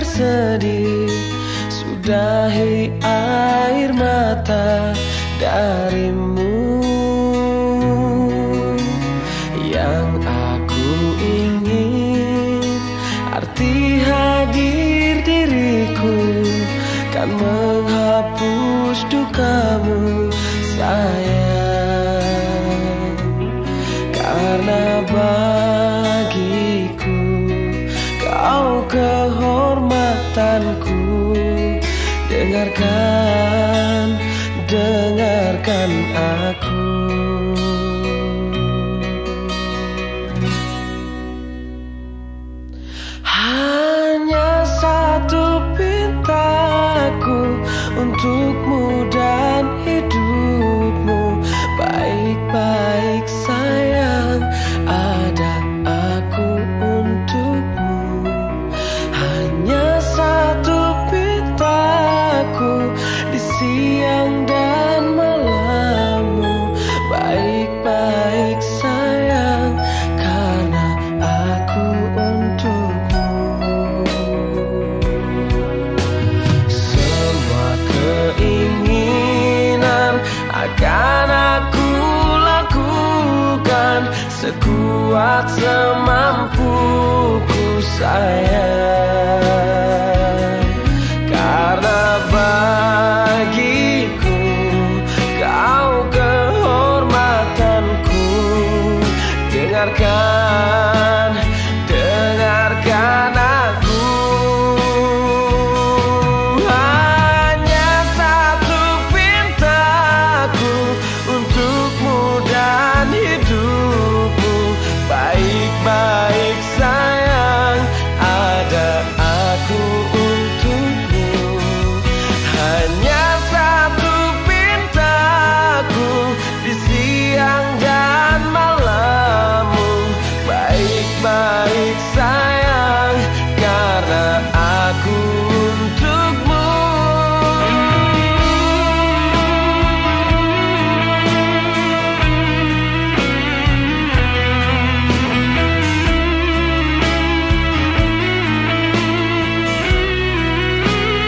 bersedih. Sudahi air mata darimu. Yang aku ingin Arti hadir diriku. Kan menghapus dukamu sayang. Karena bagiku kau Dengarkan, dengarkan aku. Hanya satu pintaku untukmu dan hidupmu. Baik-baik sayang ada aku untukmu. Hanya Sekuat semampuku sayang